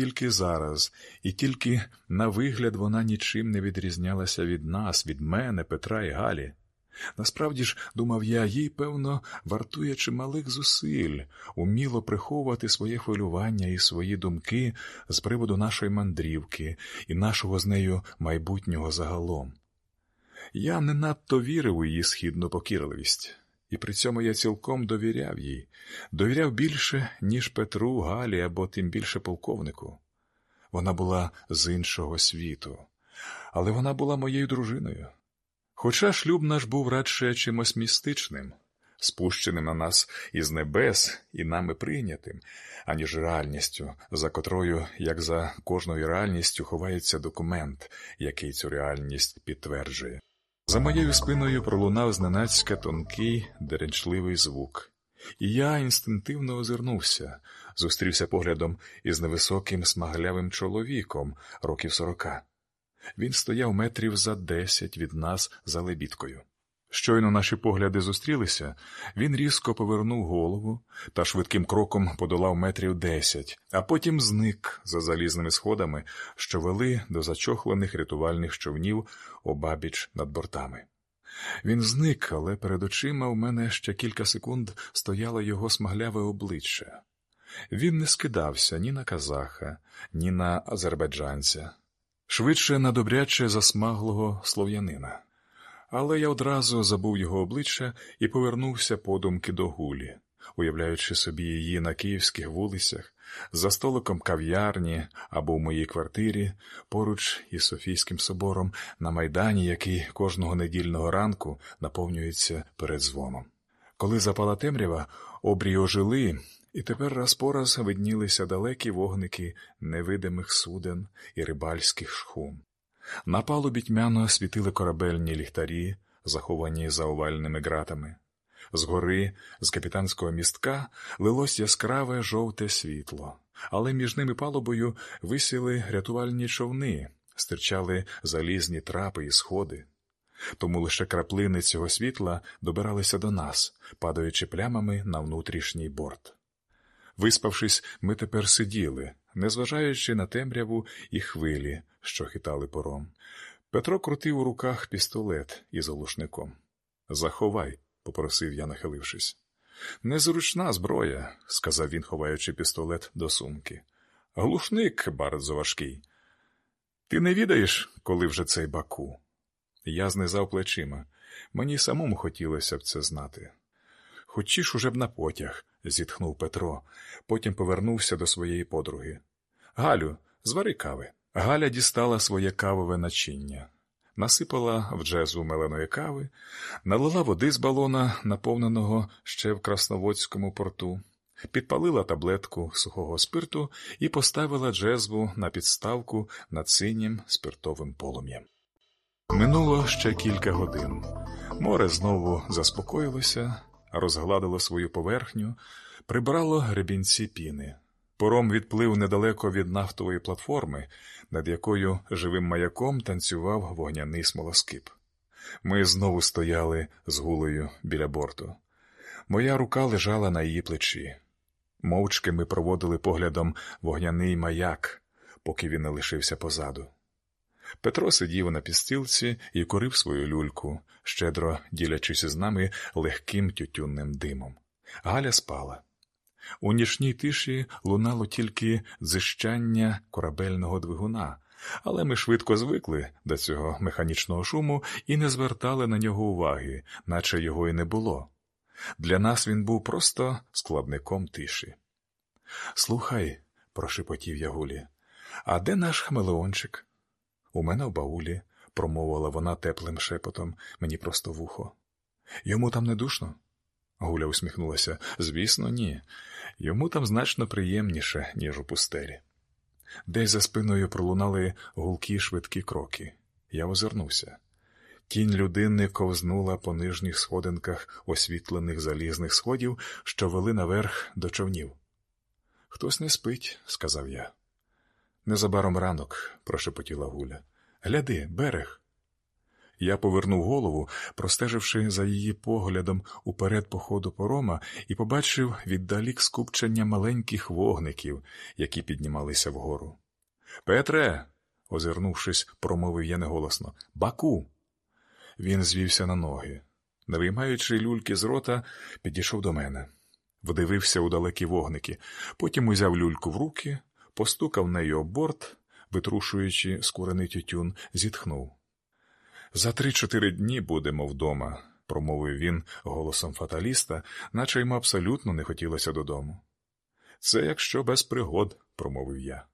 тільки зараз, і тільки на вигляд вона нічим не відрізнялася від нас, від мене, Петра і Галі. Насправді ж, думав я, їй, певно, вартує чималих зусиль, уміло приховувати своє хвилювання і свої думки з приводу нашої мандрівки і нашого з нею майбутнього загалом. Я не надто вірив у її східну покірливість, і при цьому я цілком довіряв їй, довіряв більше, ніж Петру, Галі або тим більше полковнику. Вона була з іншого світу, але вона була моєю дружиною. Хоча шлюб наш був радше чимось містичним, спущеним на нас із небес і нами прийнятим, аніж реальністю, за котрою, як за кожною реальністю, ховається документ, який цю реальність підтверджує. За моєю спиною пролунав зненацька тонкий, деренчливий звук, і я інстинктивно озирнувся, зустрівся поглядом із невисоким смаглявим чоловіком років сорока. Він стояв метрів за десять від нас за лебідкою. Щойно наші погляди зустрілися, він різко повернув голову та швидким кроком подолав метрів десять, а потім зник за залізними сходами, що вели до зачохлених рятувальних човнів обабіч над бортами. Він зник, але перед очима в мене ще кілька секунд стояло його смагляве обличчя. Він не скидався ні на казаха, ні на азербайджанця швидше на добряче засмаглого слов'янина. Але я одразу забув його обличчя і повернувся подумки до гулі, уявляючи собі її на київських вулицях, за столиком кав'ярні або в моїй квартирі, поруч із Софійським собором на майдані, який кожного недільного ранку наповнюється перед дзвоном. Коли запала темрява, обрії ожили, і тепер раз по раз виднілися далекі вогники невидимих суден і рибальських шхун. На палубі тьмяно світили корабельні ліхтарі, заховані за овальними ґратами. Згори, з капітанського містка, лилось яскраве жовте світло, але між ними палубою висіли рятувальні човни, стирчали залізні трапи і сходи. Тому лише краплини цього світла добиралися до нас, падаючи плямами на внутрішній борт. Виспавшись, ми тепер сиділи, незважаючи на темряву і хвилі, що хитали пором. Петро крутив у руках пістолет із оглушником. Заховай, попросив я, нахилившись. Незручна зброя, сказав він, ховаючи пістолет до сумки. Глушник bardzo важкий. Ти не відаєш, коли вже цей баку? Я знизав плечима. Мені самому хотілося б це знати. Хочіш уже б на потяг, зітхнув Петро, потім повернувся до своєї подруги. Галю, звари кави. Галя дістала своє кавове начиння, насипала в джезу меленої кави, налила води з балона, наповненого ще в Красноводському порту, підпалила таблетку сухого спирту і поставила джезву на підставку над синім спиртовим полум'ям. Минуло ще кілька годин. Море знову заспокоїлося розгладило свою поверхню, прибрало гребінці піни. Пором відплив недалеко від нафтової платформи, над якою живим маяком танцював вогняний смолоскип. Ми знову стояли з гулею біля борту. Моя рука лежала на її плечі. Мовчки ми проводили поглядом вогняний маяк, поки він не лишився позаду. Петро сидів на підстілці і курив свою люльку, щедро ділячись із нами легким тютюнним димом. Галя спала. У нічній тиші лунало тільки дзищання корабельного двигуна, але ми швидко звикли до цього механічного шуму і не звертали на нього уваги, наче його й не було. Для нас він був просто складником тиші. Слухай, прошепотів я Гулі, а де наш хамелеончик? У мене в баулі, промовила вона теплим шепотом мені просто в ухо. Йому там не душно? Гуля усміхнулася. Звісно, ні. Йому там значно приємніше, ніж у пустелі. Десь за спиною пролунали гулкі швидкі кроки. Я озирнувся. Тінь людини ковзнула по нижніх сходинках освітлених залізних сходів, що вели наверх до човнів. Хтось не спить, сказав я. Незабаром ранок, прошепотіла Гуля. Гляди, берег. Я повернув голову, простеживши за її поглядом уперед по ходу порома, і побачив віддалік скупчення маленьких вогників, які піднімалися вгору. Петре, озирнувшись, промовив я неголосно. Баку. Він звівся на ноги. Не виймаючи люльки з рота, підійшов до мене, вдивився у далекі вогники, потім узяв люльку в руки, постукав нею об борт, витрушуючи скурений тютюн, зітхнув. За три-чотири дні будемо вдома, промовив він голосом фаталіста, наче йому абсолютно не хотілося додому. Це якщо без пригод, промовив я.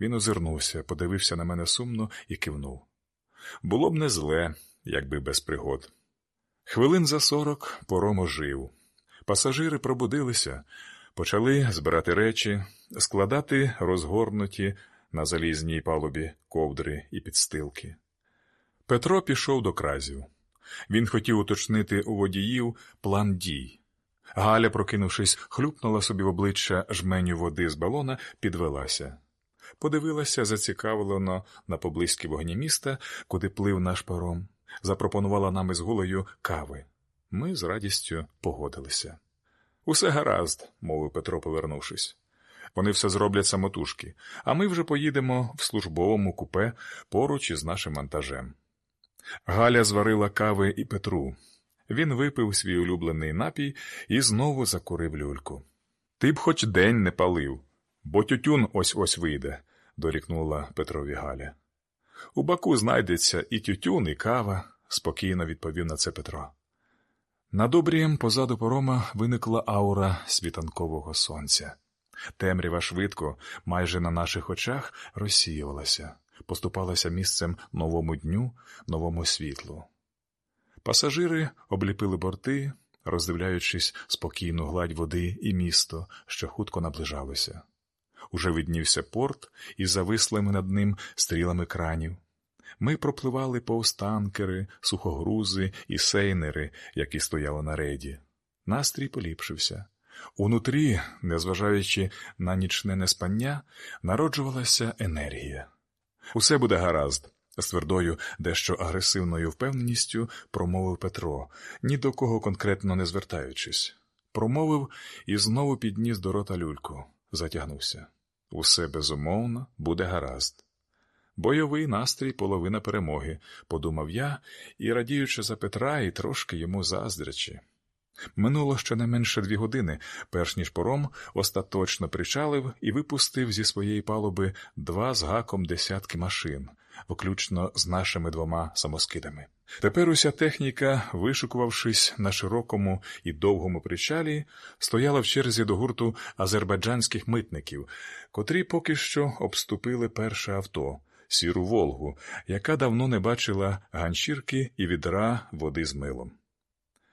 Він озирнувся, подивився на мене сумно і кивнув. Було б не зле, якби без пригод. Хвилин за сорок пором ожив. Пасажири пробудилися, почали збирати речі, складати розгорнуті на залізній палубі ковдри і підстилки. Петро пішов до кразів. Він хотів уточнити у водіїв план дій. Галя, прокинувшись, хлюпнула собі в обличчя жменю води з балона, підвелася. Подивилася зацікавлено на поблизькі вогні міста, куди плив наш паром, запропонувала нам із голою кави. Ми з радістю погодилися. Усе гаразд, мовив Петро, повернувшись. Вони все зроблять самотужки, а ми вже поїдемо в службовому купе поруч із нашим вантажем. Галя зварила кави і Петру. Він випив свій улюблений напій і знову закурив люльку. Ти б хоч день не палив, бо тютюн ось ось вийде, дорікнула Петрові Галя. У баку знайдеться і тютюн, і кава, спокійно відповів на це Петро. Над обрієм позаду порома виникла аура світанкового сонця. Темрява швидко, майже на наших очах, розсіювалася, поступалася місцем новому дню, новому світлу. Пасажири обліпили борти, роздивляючись спокійну гладь води і місто, що хутко наближалося. Уже виднівся порт із завислими над ним стрілами кранів. Ми пропливали повз танкери, сухогрузи і сейнери, які стояли на рейді. Настрій поліпшився. Унутрі, незважаючи на нічне неспання, народжувалася енергія. Усе буде гаразд, з твердою, дещо агресивною впевненістю промовив Петро, ні до кого конкретно не звертаючись. Промовив і знову підніс до рота люльку, затягнувся. Усе безумовно буде гаразд. Бойовий настрій половина перемоги, подумав я і, радіючи за Петра, і трошки йому заздрячи. Минуло щонайменше дві години, перш ніж пором остаточно причалив і випустив зі своєї палуби два з гаком десятки машин, включно з нашими двома самоскидами. Тепер уся техніка, вишукувавшись на широкому і довгому причалі, стояла в черзі до гурту азербайджанських митників, котрі поки що обступили перше авто. Сіру Волгу, яка давно не бачила ганчірки і відра води з милом.